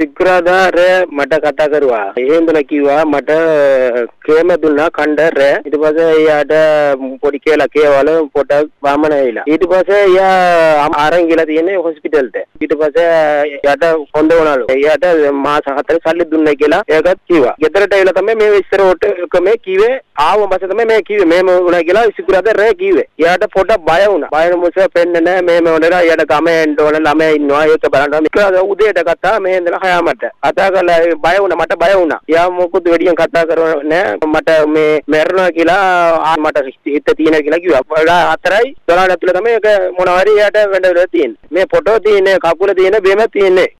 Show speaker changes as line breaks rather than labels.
සිකුරාදා රෑ මට කතා කරුවා. ඒ හින්දා කිව්වා මට කේම දුන්නා කණ්ඩ රෑ. ඊට පස්සේ එයාට පොඩි කියලා කේවල පොඩක් වාමන වෙලා. ඊට පස්සේ එයා අරන් ගිහලා තියෙන්නේ හොස්පිටල්ට. ඊට පස්සේ එයාට හොඳ වුණලු. එයාට මාස හතර සල්ලි දුන්නා කියලා එයාගත් කිව්වා. ගෙදරට ඇවිල්ලා තමයි මේ ඉස්සර ඔටකමේ කිව්වේ ආව පස්සේ තමයි මේ කිව්වේ මේම වුණා කියලා සිකුරාදා රෑ කිව්වේ. එයාට පොඩක් බය වුණා. බය මොකද පෙන්නේ නැහැ මේම වුණා. එයාට ගමේ එන්න ඕන ළමයි ඉන්නවා ඒක බලන්න. සිකුරාදා උදේට ගත්තා මේ ඉඳලා හයාමට කතා කරලා බය වුණා මට බය වුණා. යා මොකුත් වැඩියෙන් කතා කරන්නේ නැහැ. මට මේ මැරෙනවා කියලා මට හිත තියෙනවා කියලා කිව්වා. වඩා හතරයි 12 ඇතුළේ තමයි ඒක මොනවාරි එයාට වෙන්න වෙලා තියෙන්නේ. මේ ෆොටෝ තියෙන්නේ කකුල තියෙන බෙම තියෙන්නේ.